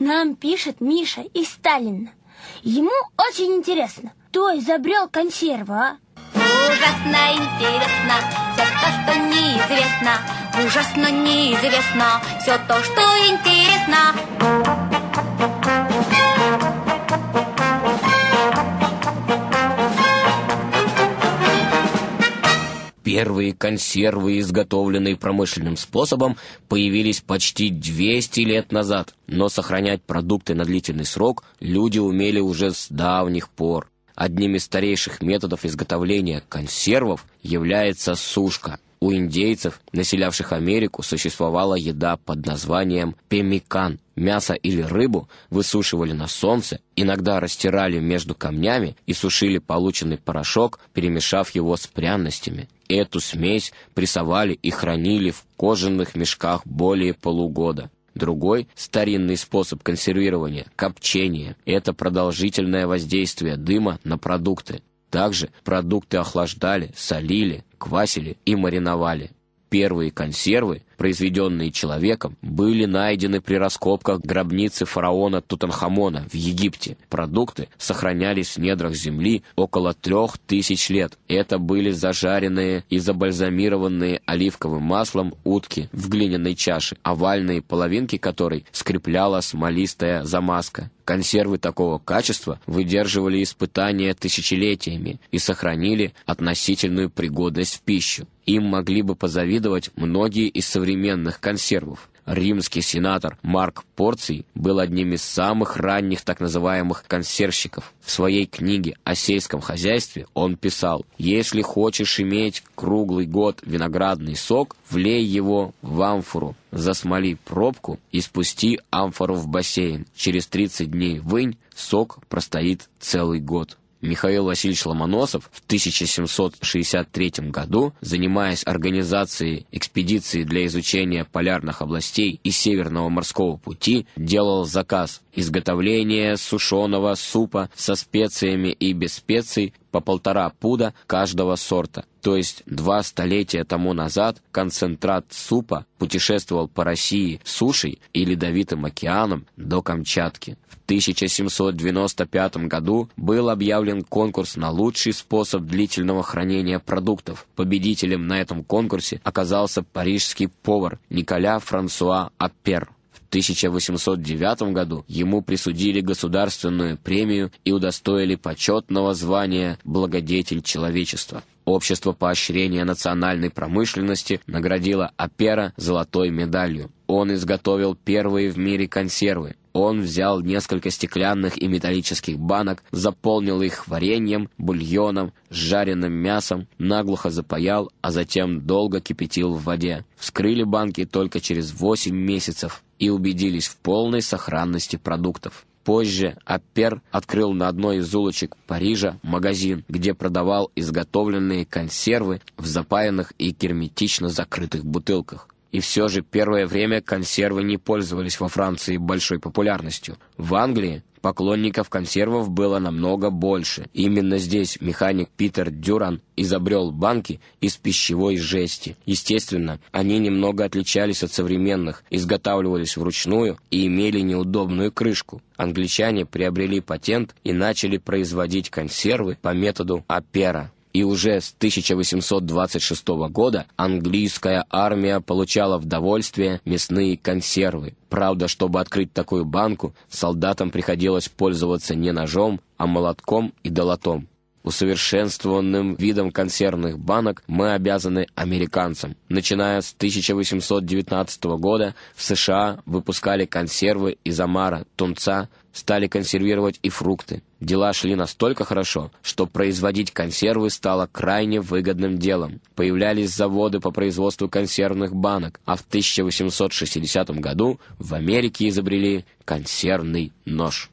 نام پچ رس زبری یوروئی كن ثیر ویس غتول نئی پرموشل نمس پوس بم پی وی لیس پچی ویس تی لیت نظار نو سخ رانی پری دكل چروك لوجو میلو جس دا نكھ پور ادنیمس تریش میتھ غتولی كن ثیر وف یہ سہ سو كا او جیف نسل اوشا میر سو والہ یہ دا پت نظوانی پیمی كن ميں سا الی رب و سوشو وہ سوسہ یہ نقدارس چرالی میر نكمہ یہ سشیل پلو چی پارا شوق پیمس شاف یو ورس پریان نش تہ ميں اے تس میچ پرسا وال اخرا نیلف کو مشکا بولے پلو گودہ دروگوئے ستری نس پوسپ سرویر ونیہینتر وس جیست دہ پخت تگز پر دکھ تہ اخلاش دال سہ لیل واسل ای مرینہ وال پیروئی کن سیروئی بول نائ جہ پہ گرب نیت سرا تُتن خمونہ سکھرا نیل لی تروخت نئے نئی علیف ماسل اوالی پلوین سکریا چیم سخرا نیل اتنا گو دس پیش ایم مغل بچی پریمین قنصرف ریمز کس سناتر مارک پورت باد نمس ثامخ را تکنظ وائم قنصر شکف سویکھ نگہ اِس کم حجائس پہ اون پیس لکھو سی میچ روگل گوت و ناگ رات نی سوک وے یہ وام فروف جسملی فروب کوریس تری نی وین سوک پروت مخائیل وسیع سلمان نوسف ترشیم سو شی سات تری چم گدو زنا ایس ارگنی زاد سکس پیجیت سید لے چی نیا پلیار نقبل چیور نو مرسکو پوچی جل ذکا اس گتولی سونوا سوپا سس پیت سے ای بس پیت س پپل ترا پودا کاش دوا سور تا داس تلے چمونا ذات کنسن ترات سوپاشی سوشی دوی تو میام دات کی تیشی چھسم سود وسطہ پیاتم کام کو چل نیتم قونس اکضاس پہ پور نکالیا فرانسوا اب پیر تش چھ سوجی وات موبری سو جیل گرست پریمس تعلی وانیا بلگہ جیتھن چلویشت اوبش تو پہ شرینیا نالموشل نگراجیلا اپیرا ذہ تھی دال اون اس گہ تو پیر ویو میرے کن سیرو اون زل نیس کلکس تکلیچسکی بانک ضب پولھ ورینم بولونم زری نم میاسم نگل پیا چم دول گہ پچیو ودیال بان کی طول چرس ووس میس ایو بجل پول نئی سخ رانچ تی پختھ پوچھ جہ ات پیر اتریل ند نو زول چھ پہیجا مغجین بجر دبا اس گہ تو نئی كن سیرو زپائكھ ای كرمی چیچنے ذخر بتوك اف سیور پیروائی ریمیا كن سیرو نی پولیس وولس وفران سی بلش پہ پلان پكلك كن سیرو بن نوگب بولش ای می نزدیش مكانك پیتر جوران اس زبریول بن كے اس پش چیز این نوگت مینك اس غتا وول نوی میل نو كرش كو انگلشان پریبری پچینت یہ نا چیل پریروت ا پیرا گود نئیو پڑا دش توباد سلدات ام فریقہ نینا روم املات کو بانک مائ بہ امیر نائس تھیس تو گودا سا ووپس کالو مارا تمطال وفروق ت جلاشلینس تلک رشو تو پریس وجیروس تعلق رانے ودنم جیلم پیو لال زبو درس وست تو کن سیرنک بانک ہفت شوسم صد شتم گدو ومیکی زبریلے کن سن نشل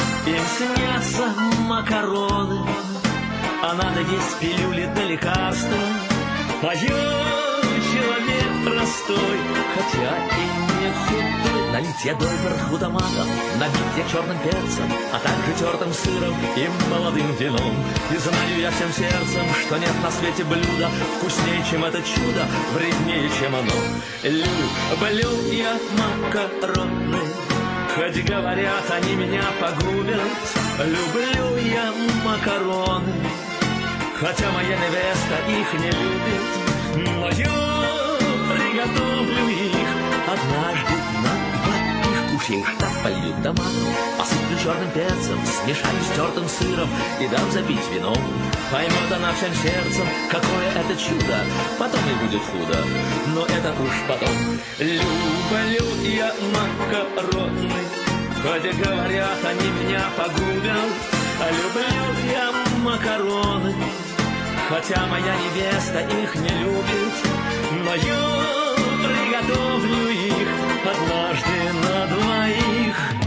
Песня макароны, а надо есть пилюли на лекарства. А человек простой, хотя и не худой. Налить я добр худоматом, набить я черным перцем, а также тертым сыром и молодым вином. И знаю я всем сердцем, что нет на свете блюда вкуснее, чем это чудо, вреднее, чем оно. Люблю я макароны, خج گا سنیا کرتا таких полью томатом, посыплю черным перцем, смешаю с тертым сыром и дам запить вином. Поймет она всем сердцем, какое это чудо, потом и будет худо, но это уж потом. Люблю я макароны, хоть говорят, они меня погубят. Люблю я макароны, хотя моя невеста их не любит, но я سے نا دائی